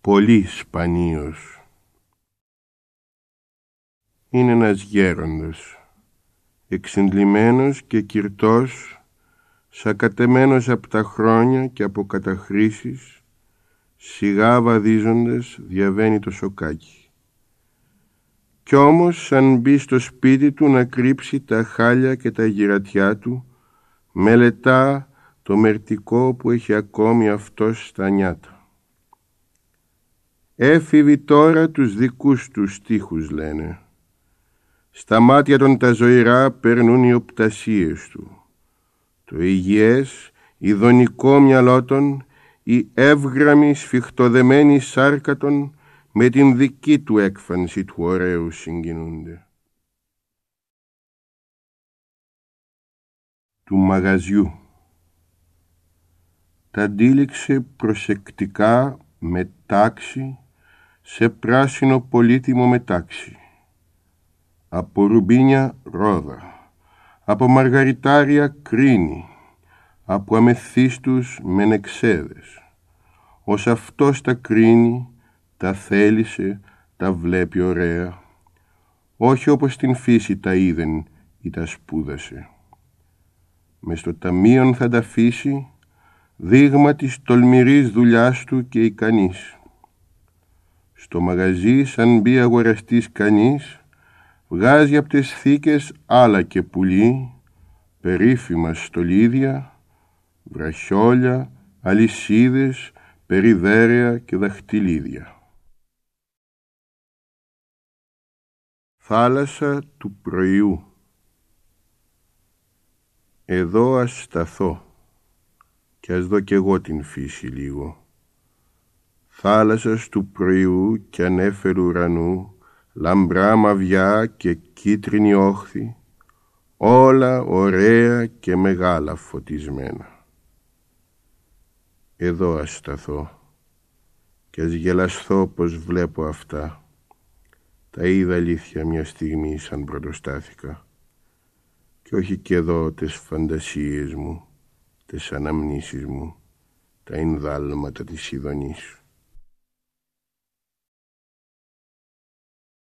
πολύ σπανίος. Είναι ένας γέροντας, εξεντλημένος και κυρτός, σακατεμένος από τα χρόνια και από καταχρήσεις, σιγά βαδίζοντας διαβαίνει το σοκάκι. Κι όμως σαν μπει στο σπίτι του να κρύψει τα χάλια και τα γυρατιά του, μελετά το μερτικό που έχει ακόμη αυτός στα νιάτα. Έφηβοι τώρα τους δικούς τους στίχους λένε. Στα μάτια των τα ζωηρά περνούν οι οπτασίες του. Το υγιές, ειδονικό μυαλό των, η εύγραμμη σφιχτοδεμένη σάρκα των, με την δική του έκφανση του ωραίου συγκινούνται. Του μαγαζιού τα αντίληξε προσεκτικά με τάξη σε πράσινο πολύτιμο μετάξι. Από ρουμπίνια ρόδα, από μαργαριτάρια κρίνη, από αμεθύστους μενεξέδες. Ως αυτός τα κρίνει, τα θέλησε, τα βλέπει ωραία, όχι όπως την φύση τα είδεν ή τα σπούδασε. Μες στο ταμείον θα τα αφήσει δείγμα της τολμηρής δουλειάς του και ικανής. Στο μαγαζί σαν μπει αγοραστής κανείς, βγάζει από τις θήκες άλλα και πουλί, περίφημα στολίδια, βραχιόλια, αλυσίδες, περιδέρια και δαχτυλίδια. Θάλασσα του πρωιού Εδώ ας σταθώ κι ας δω κι εγώ την φύση λίγο. Θάλασσας του πρωιού και ανέφερου ουρανού, λαμπρά μαβιά και κίτρινη όχθη, όλα ωραία και μεγάλα φωτισμένα. Εδώ ας σταθώ και ας γελασθώ πως βλέπω αυτά. Τα είδα αλήθεια μια στιγμή σαν πρωτοστάθηκα και όχι και εδώ τις φαντασίες μου τις αναμνήσεις μου, τα ενδάλματα της ειδονής.